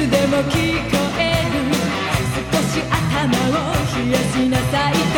つでも聞こえる。少し頭を冷やしなさい。